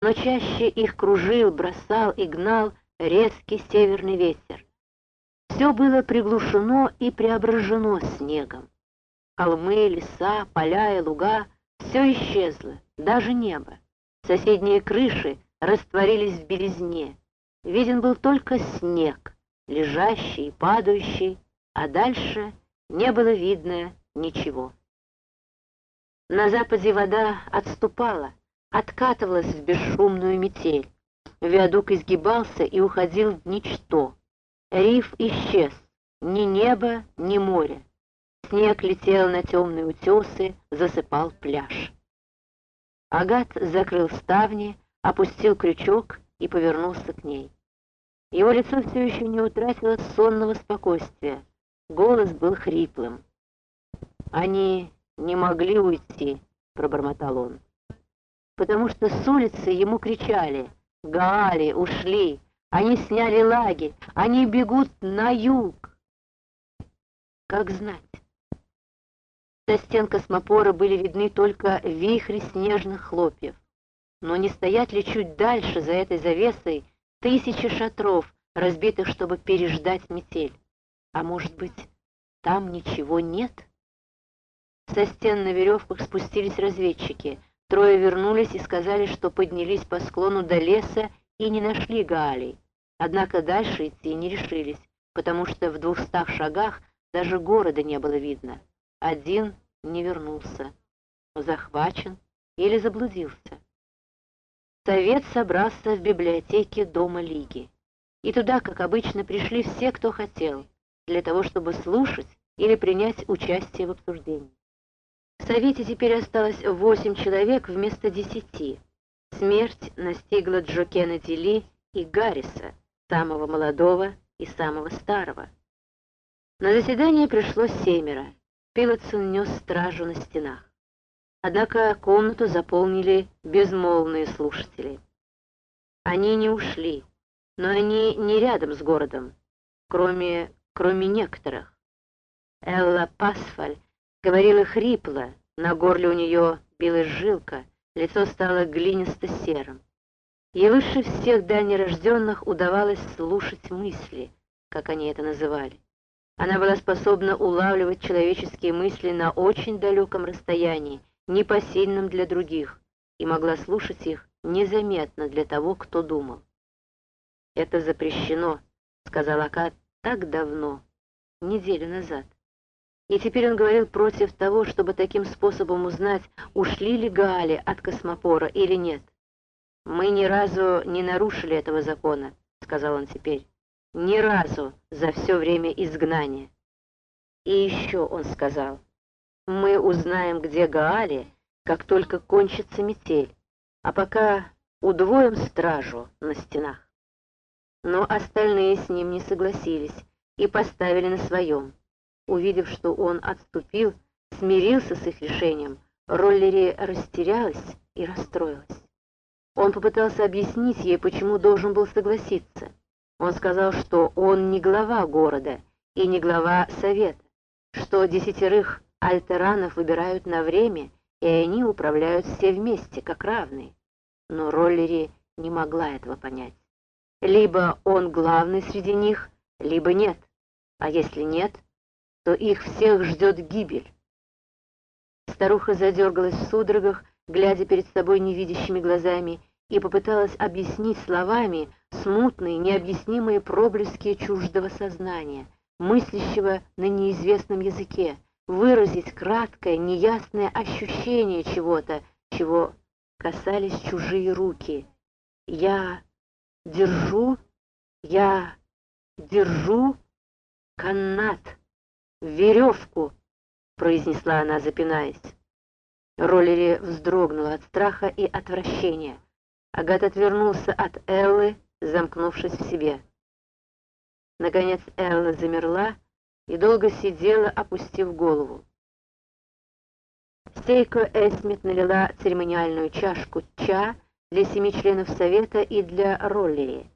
но чаще их кружил, бросал и гнал резкий северный ветер. Все было приглушено и преображено снегом. Холмы, леса, поля и луга — все исчезло, даже небо. Соседние крыши растворились в белизне. Виден был только снег, лежащий и падающий, а дальше не было видно ничего. На западе вода отступала, откатывалась в бесшумную метель. Виадук изгибался и уходил в ничто. Риф исчез, ни небо, ни море. Снег летел на темные утесы, засыпал пляж. Агат закрыл ставни, опустил крючок и повернулся к ней. Его лицо все еще не утратило сонного спокойствия. Голос был хриплым. «Они не могли уйти», — пробормотал он. «Потому что с улицы ему кричали «Гаали, ушли! Они сняли лагерь! Они бегут на юг!» Как знать? Со стен космопора были видны только вихри снежных хлопьев. Но не стоят ли чуть дальше, за этой завесой, тысячи шатров, разбитых, чтобы переждать метель? А может быть, там ничего нет? Со стен на веревках спустились разведчики. Трое вернулись и сказали, что поднялись по склону до леса и не нашли Гаалей. Однако дальше идти не решились, потому что в двухстах шагах даже города не было видно. Один не вернулся, захвачен или заблудился. Совет собрался в библиотеке Дома Лиги. И туда, как обычно, пришли все, кто хотел, для того, чтобы слушать или принять участие в обсуждении. В Совете теперь осталось восемь человек вместо десяти. Смерть настигла Джо Кеннеди Ли и Гарриса, самого молодого и самого старого. На заседание пришло семеро. Пилотсон нес стражу на стенах. Однако комнату заполнили безмолвные слушатели. Они не ушли, но они не рядом с городом, кроме, кроме некоторых. Элла Пасфаль говорила хрипло, на горле у нее билась жилка, лицо стало глинисто-серым. Ей выше всех дальнерожденных удавалось слушать мысли, как они это называли. Она была способна улавливать человеческие мысли на очень далеком расстоянии, непосильном для других, и могла слушать их незаметно для того, кто думал. «Это запрещено», — сказал Акад так давно, неделю назад. И теперь он говорил против того, чтобы таким способом узнать, ушли ли Гаали от космопора или нет. «Мы ни разу не нарушили этого закона», — сказал он теперь. «Ни разу за все время изгнания». И еще он сказал, «Мы узнаем, где Гаали, как только кончится метель, а пока удвоим стражу на стенах». Но остальные с ним не согласились и поставили на своем. Увидев, что он отступил, смирился с их решением, Роллери растерялась и расстроилась. Он попытался объяснить ей, почему должен был согласиться. Он сказал, что он не глава города и не глава совета, что десятерых альтеранов выбирают на время, и они управляют все вместе, как равные. Но Роллери не могла этого понять. Либо он главный среди них, либо нет. А если нет, то их всех ждет гибель. Старуха задергалась в судорогах, глядя перед собой невидящими глазами, и попыталась объяснить словами смутные, необъяснимые проблески чуждого сознания, мыслящего на неизвестном языке, выразить краткое, неясное ощущение чего-то, чего касались чужие руки. Я Держу, я держу канат, веревку, произнесла она, запинаясь. Роллери вздрогнула от страха и отвращения. Агат отвернулся от Эллы, замкнувшись в себе. Наконец Элла замерла и долго сидела, опустив голову. Сейко Эсмит налила церемониальную чашку ча для семи членов Совета и для Роллери.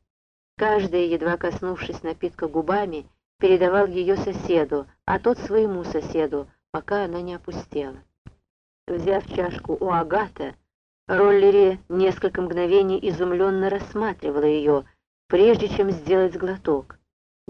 Каждый, едва коснувшись напитка губами, передавал ее соседу, а тот своему соседу, пока она не опустела. Взяв чашку у Агата, Роллери несколько мгновений изумленно рассматривала ее, прежде чем сделать глоток.